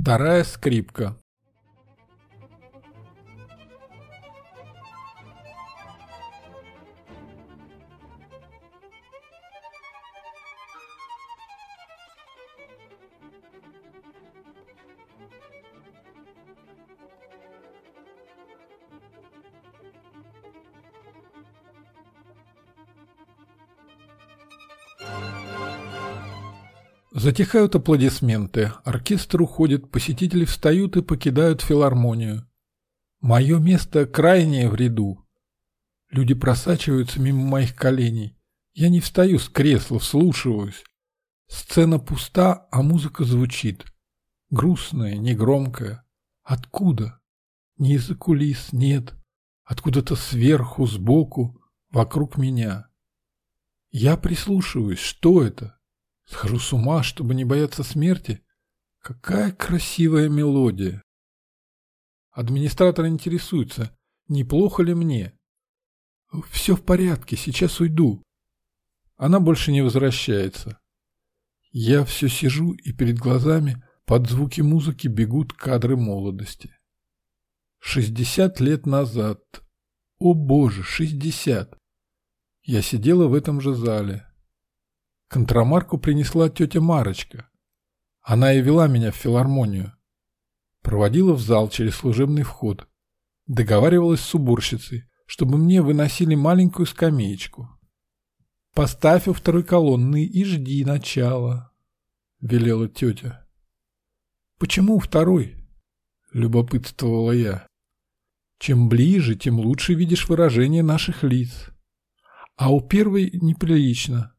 Вторая скрипка. Затихают аплодисменты, оркестр уходит, посетители встают и покидают филармонию. Мое место крайнее в ряду. Люди просачиваются мимо моих коленей. Я не встаю с кресла, вслушиваюсь. Сцена пуста, а музыка звучит. Грустная, негромкая. Откуда? Не из-за кулис, нет. Откуда-то сверху, сбоку, вокруг меня. Я прислушиваюсь, что это? Схожу с ума, чтобы не бояться смерти. Какая красивая мелодия. Администратор интересуется, неплохо ли мне. Все в порядке, сейчас уйду. Она больше не возвращается. Я все сижу, и перед глазами под звуки музыки бегут кадры молодости. Шестьдесят лет назад. О боже, шестьдесят. Я сидела в этом же зале. Контрамарку принесла тетя Марочка. Она и вела меня в филармонию. Проводила в зал через служебный вход. Договаривалась с уборщицей, чтобы мне выносили маленькую скамеечку. «Поставь у второй колонны и жди начала», — велела тетя. «Почему второй?» — любопытствовала я. «Чем ближе, тем лучше видишь выражение наших лиц. А у первой неприлично. —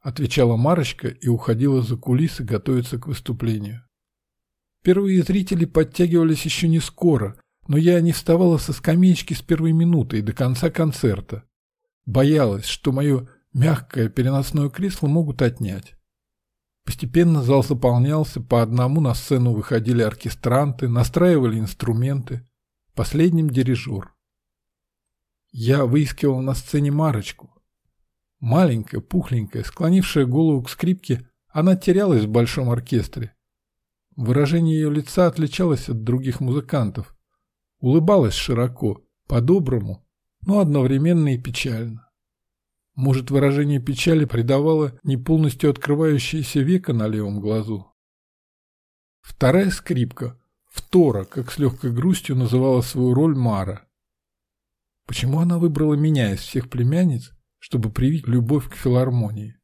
отвечала Марочка и уходила за кулисы готовиться к выступлению. Первые зрители подтягивались еще не скоро, но я не вставала со скамеечки с первой минуты и до конца концерта. Боялась, что мое мягкое переносное кресло могут отнять. Постепенно зал заполнялся, по одному на сцену выходили оркестранты, настраивали инструменты. Последним дирижер. Я выискивал на сцене Марочку. Маленькая, пухленькая, склонившая голову к скрипке, она терялась в большом оркестре. Выражение ее лица отличалось от других музыкантов. Улыбалась широко, по-доброму, но одновременно и печально. Может, выражение печали придавало не полностью открывающееся веко на левом глазу. Вторая скрипка, втора, как с легкой грустью называла свою роль Мара. Почему она выбрала меня из всех племянниц чтобы привить любовь к филармонии.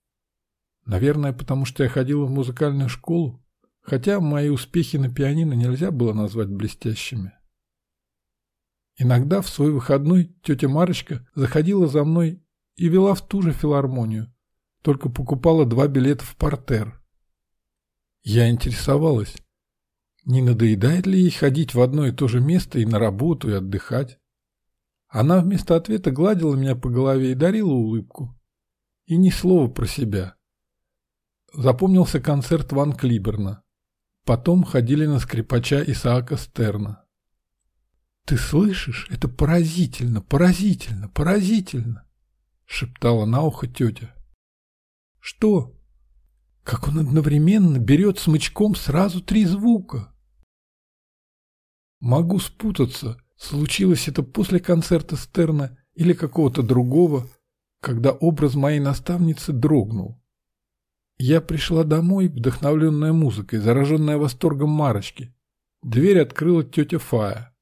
Наверное, потому что я ходила в музыкальную школу, хотя мои успехи на пианино нельзя было назвать блестящими. Иногда в свой выходной тетя Марочка заходила за мной и вела в ту же филармонию, только покупала два билета в портер. Я интересовалась, не надоедает ли ей ходить в одно и то же место и на работу, и отдыхать. Она вместо ответа гладила меня по голове и дарила улыбку. И ни слова про себя. Запомнился концерт Ван Клиберна. Потом ходили на скрипача Исаака Стерна. «Ты слышишь? Это поразительно, поразительно, поразительно!» шептала на ухо тетя. «Что?» «Как он одновременно берет смычком сразу три звука!» «Могу спутаться, Случилось это после концерта Стерна или какого-то другого, когда образ моей наставницы дрогнул. Я пришла домой, вдохновленная музыкой, зараженная восторгом Марочки. Дверь открыла тетя Фая.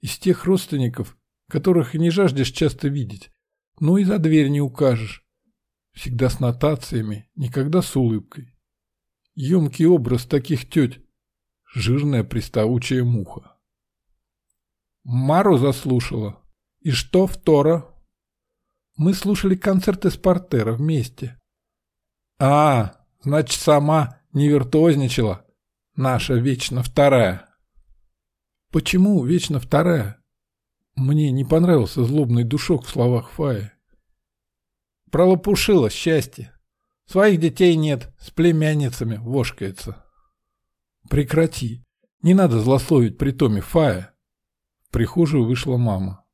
Из тех родственников, которых и не жаждешь часто видеть, но и за дверь не укажешь. Всегда с нотациями, никогда с улыбкой. Емкий образ таких теть — жирная приставучая муха. Мару заслушала. И что втора? Мы слушали концерты из портера вместе. А, значит, сама не виртуозничала. Наша вечно вторая. Почему вечно вторая? Мне не понравился злобный душок в словах Фаи. Пролопушила счастье. Своих детей нет, с племянницами вошкается. Прекрати. Не надо злословить при Томе Фая. В прихожую вышла мама.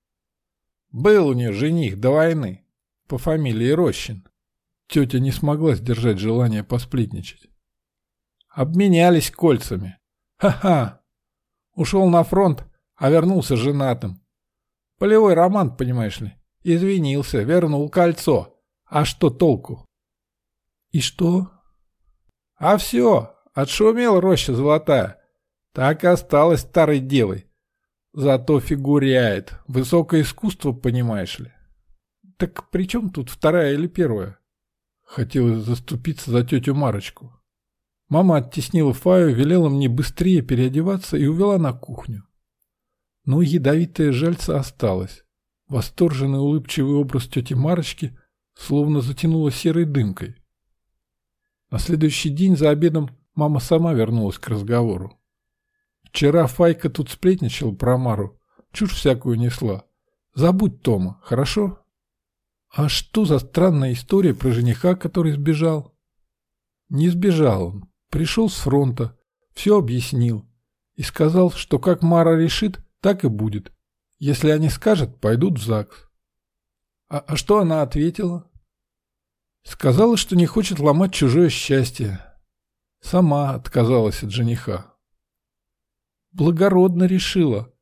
«Был у нее жених до войны, по фамилии Рощин». Тетя не смогла сдержать желание посплетничать. Обменялись кольцами. Ха-ха! Ушел на фронт, а вернулся женатым. Полевой роман, понимаешь ли. Извинился, вернул кольцо. А что толку? И что? А все, отшумел роща золотая. Так и осталась старой девой. Зато фигуряет. Высокое искусство, понимаешь ли. Так при чем тут вторая или первая? Хотелось заступиться за тетю Марочку. Мама оттеснила Фаю, велела мне быстрее переодеваться и увела на кухню. Но ядовитая жальца осталась. Восторженный улыбчивый образ тети Марочки словно затянуло серой дымкой. На следующий день за обедом мама сама вернулась к разговору. Вчера Файка тут сплетничала про Мару, чушь всякую несла. Забудь Тома, хорошо? А что за странная история про жениха, который сбежал? Не сбежал он, пришел с фронта, все объяснил и сказал, что как Мара решит, так и будет. Если они скажут, пойдут в ЗАГС. А, а что она ответила? Сказала, что не хочет ломать чужое счастье. Сама отказалась от жениха. Благородно решила.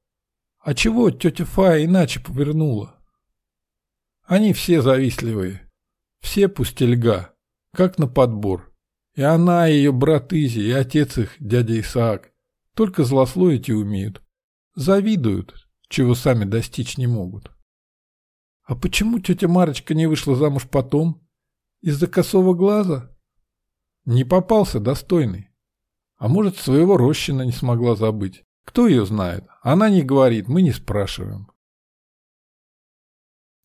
А чего тетя Фая иначе повернула? Они все завистливые. Все пустельга, как на подбор. И она, и ее брат Изи, и отец их, дядя Исаак, только злословить и умеют. Завидуют, чего сами достичь не могут. А почему тетя Марочка не вышла замуж потом? Из-за косого глаза? Не попался достойный. А может, своего Рощина не смогла забыть. Кто ее знает? Она не говорит, мы не спрашиваем.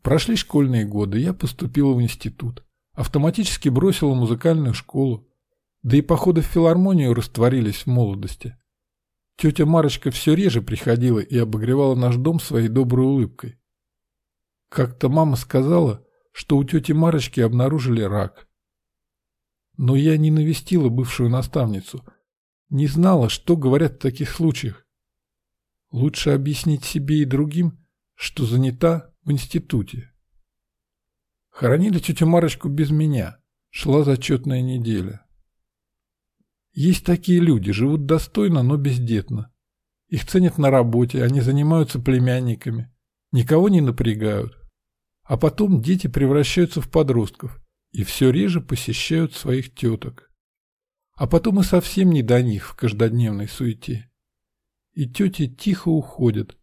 Прошли школьные годы, я поступила в институт. Автоматически бросила музыкальную школу. Да и походы в филармонию растворились в молодости. Тетя Марочка все реже приходила и обогревала наш дом своей доброй улыбкой. Как-то мама сказала, что у тети Марочки обнаружили рак. Но я не навестила бывшую наставницу, не знала, что говорят в таких случаях. Лучше объяснить себе и другим, что занята в институте. Хоронили тетю Марочку без меня, шла зачетная неделя. Есть такие люди, живут достойно, но бездетно. Их ценят на работе, они занимаются племянниками, никого не напрягают. А потом дети превращаются в подростков и все реже посещают своих теток. А потом и совсем не до них в каждодневной суете. И тети тихо уходят,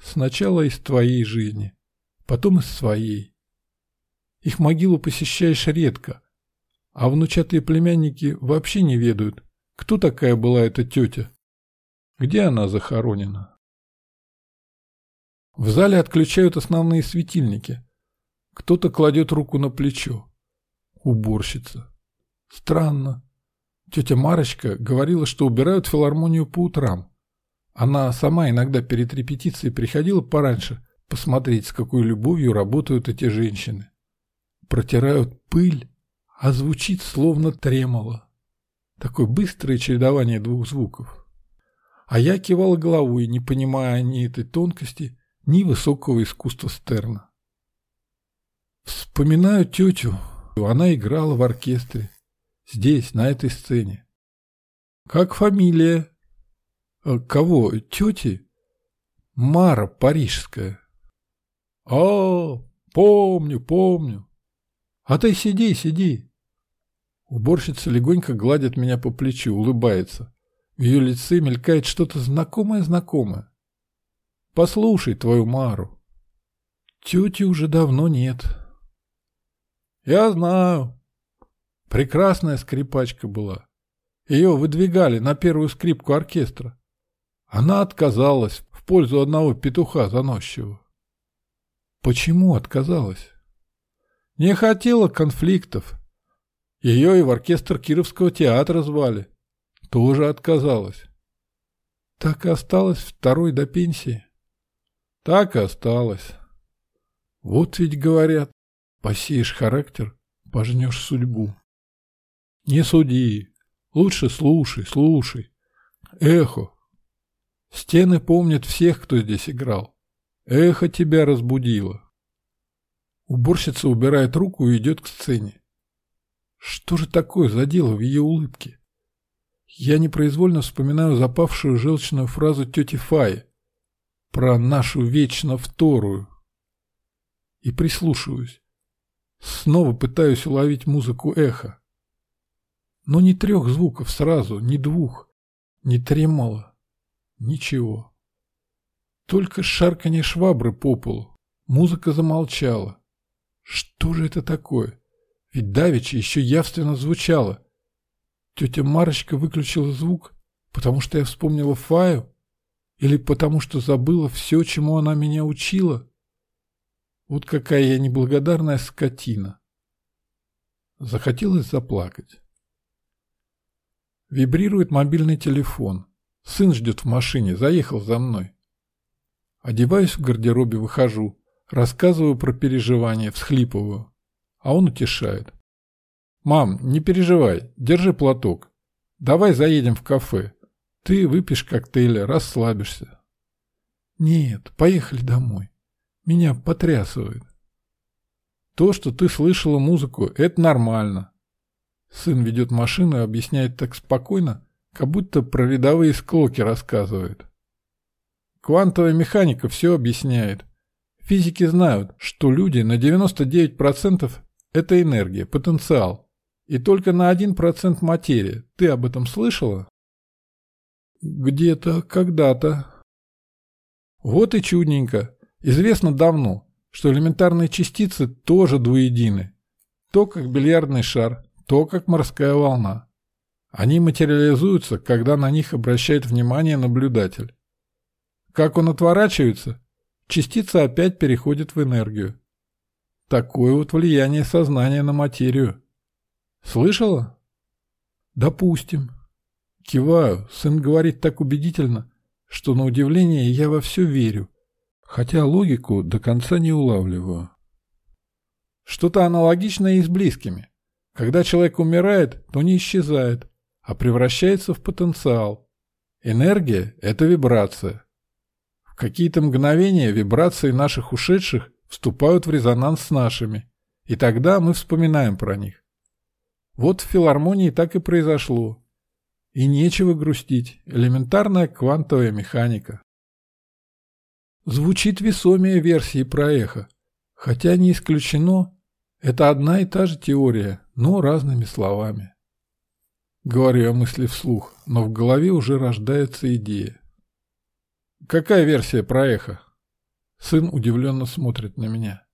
сначала из твоей жизни, потом из своей. Их могилу посещаешь редко, а внучатые племянники вообще не ведают, кто такая была эта тетя? Где она захоронена? В зале отключают основные светильники. Кто-то кладет руку на плечо. Уборщица. Странно. Тетя Марочка говорила, что убирают филармонию по утрам. Она сама иногда перед репетицией приходила пораньше посмотреть, с какой любовью работают эти женщины. Протирают пыль, а звучит словно тремоло. Такое быстрое чередование двух звуков. А я кивал головой, не понимая ни этой тонкости, ни высокого искусства Стерна. Вспоминаю тетю. Она играла в оркестре. Здесь, на этой сцене. Как фамилия? Э, кого? Тети? Мара Парижская. А, помню, помню. А ты сиди, сиди. Уборщица легонько гладит меня по плечу, улыбается. В ее лице мелькает что-то знакомое-знакомое. Послушай твою Мару. Тети уже давно нет. Я знаю. Прекрасная скрипачка была. Ее выдвигали на первую скрипку оркестра. Она отказалась в пользу одного петуха заносчивого. Почему отказалась? Не хотела конфликтов, ее и в оркестр Кировского театра звали. Тоже отказалась. Так и осталась второй до пенсии. Так и осталась. Вот ведь говорят, посеешь характер, пожнешь судьбу. Не суди, лучше слушай, слушай. Эхо. Стены помнят всех, кто здесь играл. Эхо тебя разбудило. Уборщица убирает руку и идет к сцене. Что же такое задело в ее улыбке? я непроизвольно вспоминаю запавшую желчную фразу тети Фаи про нашу вечно вторую. И прислушиваюсь. Снова пытаюсь уловить музыку эха. Но не трех звуков сразу, не двух, не тремоло. Ничего. Только шарканье швабры по полу. Музыка замолчала. Что же это такое? Ведь давеча еще явственно звучало. Тетя Марочка выключила звук, потому что я вспомнила Фаю? Или потому что забыла все, чему она меня учила? Вот какая я неблагодарная скотина. Захотелось заплакать. Вибрирует мобильный телефон. Сын ждет в машине, заехал за мной. Одеваюсь в гардеробе, выхожу, рассказываю про переживания, всхлипываю. А он утешает. «Мам, не переживай, держи платок. Давай заедем в кафе. Ты выпьешь коктейля, расслабишься». «Нет, поехали домой. Меня потрясывает». «То, что ты слышала музыку, это нормально». Сын ведет машину и объясняет так спокойно, как будто про рядовые склоки рассказывает. Квантовая механика все объясняет. Физики знают, что люди на 99% это энергия, потенциал. И только на 1% материя. Ты об этом слышала? Где-то, когда-то. Вот и чудненько. Известно давно, что элементарные частицы тоже двуедины. То как бильярдный шар, то как морская волна. Они материализуются, когда на них обращает внимание наблюдатель. Как он отворачивается, частица опять переходит в энергию. Такое вот влияние сознания на материю. Слышала? Допустим. Киваю, сын говорит так убедительно, что на удивление я во все верю, хотя логику до конца не улавливаю. Что-то аналогичное и с близкими. Когда человек умирает, то не исчезает, а превращается в потенциал. Энергия – это вибрация. В какие-то мгновения вибрации наших ушедших вступают в резонанс с нашими, и тогда мы вспоминаем про них. Вот в филармонии так и произошло. И нечего грустить, элементарная квантовая механика. Звучит весомее версии про эхо, хотя не исключено, это одна и та же теория, но разными словами. Говорю я мысли вслух, но в голове уже рождается идея. Какая версия про эхо? Сын удивленно смотрит на меня.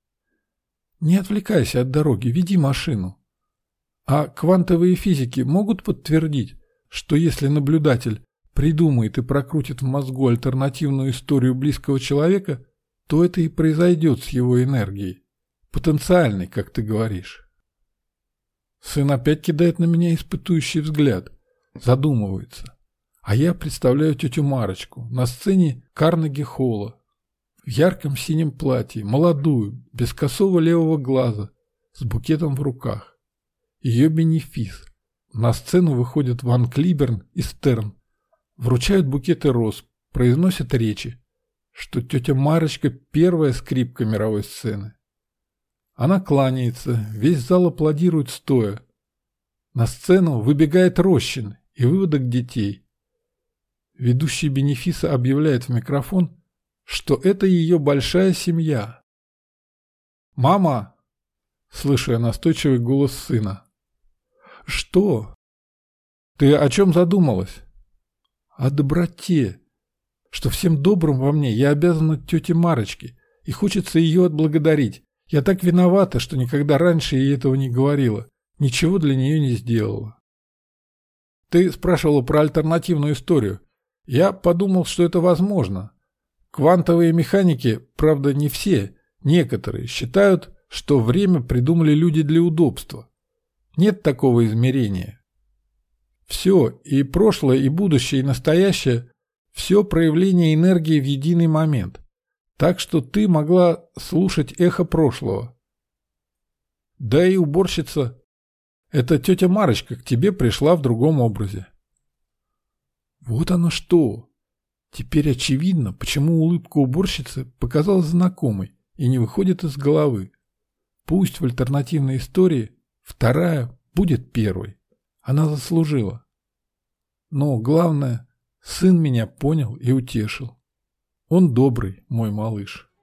Не отвлекайся от дороги, веди машину. А квантовые физики могут подтвердить, что если наблюдатель придумает и прокрутит в мозгу альтернативную историю близкого человека, то это и произойдет с его энергией. Потенциальной, как ты говоришь. Сын опять кидает на меня испытующий взгляд, задумывается. А я представляю тетю Марочку на сцене Карнеги Холла, в ярком синем платье, молодую, без косого левого глаза, с букетом в руках. Ее бенефис. На сцену выходят Ван Клиберн и Стерн, вручают букеты роз, произносят речи, что тетя Марочка первая скрипка мировой сцены. Она кланяется, весь зал аплодирует стоя. На сцену выбегает Рощин и выводок детей. Ведущий бенефиса объявляет в микрофон, что это ее большая семья. «Мама!» — слышу я настойчивый голос сына. «Что? Ты о чем задумалась?» «О доброте. Что всем добрым во мне я обязана тете Марочке, и хочется ее отблагодарить. Я так виновата, что никогда раньше ей этого не говорила. Ничего для нее не сделала». «Ты спрашивала про альтернативную историю. Я подумал, что это возможно. Квантовые механики, правда не все, некоторые, считают, что время придумали люди для удобства. Нет такого измерения. Все, и прошлое, и будущее, и настоящее, все проявление энергии в единый момент. Так что ты могла слушать эхо прошлого. Да и уборщица. Это тетя Марочка к тебе пришла в другом образе. Вот оно что. Теперь очевидно, почему улыбка уборщицы показалась знакомой и не выходит из головы. Пусть в альтернативной истории вторая будет первой. Она заслужила. Но главное, сын меня понял и утешил. Он добрый, мой малыш.